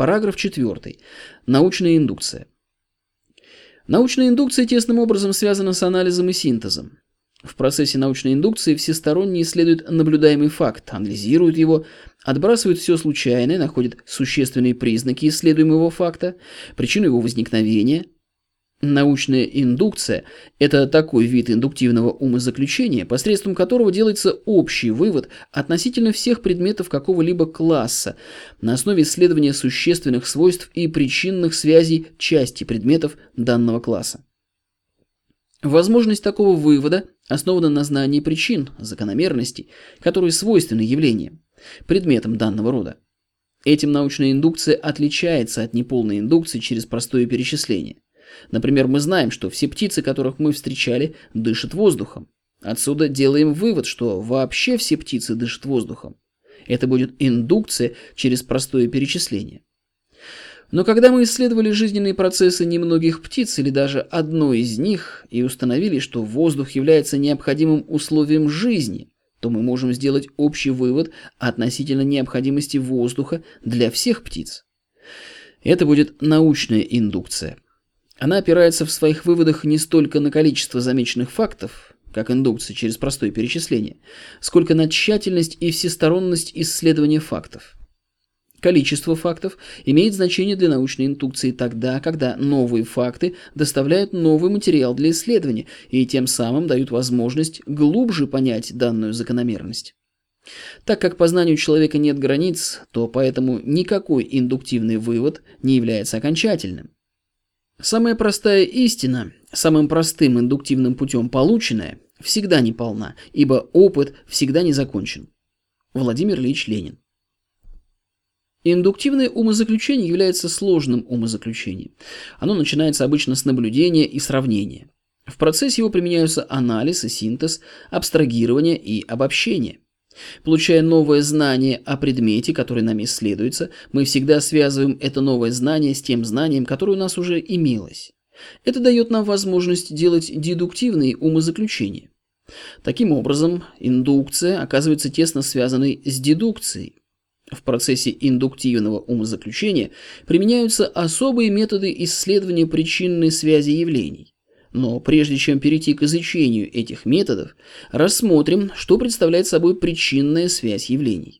Параграф 4. Научная индукция. Научная индукция тесным образом связана с анализом и синтезом. В процессе научной индукции всесторонне исследуют наблюдаемый факт, анализируют его, отбрасывают все случайное, находят существенные признаки исследуемого факта, причину его возникновения – Научная индукция – это такой вид индуктивного умозаключения, посредством которого делается общий вывод относительно всех предметов какого-либо класса на основе исследования существенных свойств и причинных связей части предметов данного класса. Возможность такого вывода основана на знании причин, закономерностей, которые свойственны явлениям, предметам данного рода. Этим научная индукция отличается от неполной индукции через простое перечисление – Например, мы знаем, что все птицы, которых мы встречали, дышат воздухом. Отсюда делаем вывод, что вообще все птицы дышат воздухом. Это будет индукция через простое перечисление. Но когда мы исследовали жизненные процессы немногих птиц или даже одной из них и установили, что воздух является необходимым условием жизни, то мы можем сделать общий вывод относительно необходимости воздуха для всех птиц. Это будет научная индукция – она опирается в своих выводах не столько на количество замеченных фактов, как индукция через простое перечисление, сколько на тщательность и всесторонность исследования фактов. Количество фактов имеет значение для научной индукции тогда, когда новые факты доставляют новый материал для исследования и тем самым дают возможность глубже понять данную закономерность. Так как познанию человека нет границ, то поэтому никакой индуктивный вывод не является окончательным. Самая простая истина, самым простым индуктивным путем полученная, всегда не полна, ибо опыт всегда не закончен. Владимир Ильич Ленин. Индуктивное умозаключение является сложным умозаключением. Оно начинается обычно с наблюдения и сравнения. В процессе его применяются анализ и синтез, абстрагирование и обобщение – Получая новое знание о предмете, который нами исследуется, мы всегда связываем это новое знание с тем знанием, которое у нас уже имелось. Это дает нам возможность делать дедуктивные умозаключения. Таким образом, индукция оказывается тесно связанной с дедукцией. В процессе индуктивного умозаключения применяются особые методы исследования причинной связи явлений. Но прежде чем перейти к изучению этих методов, рассмотрим, что представляет собой причинная связь явлений.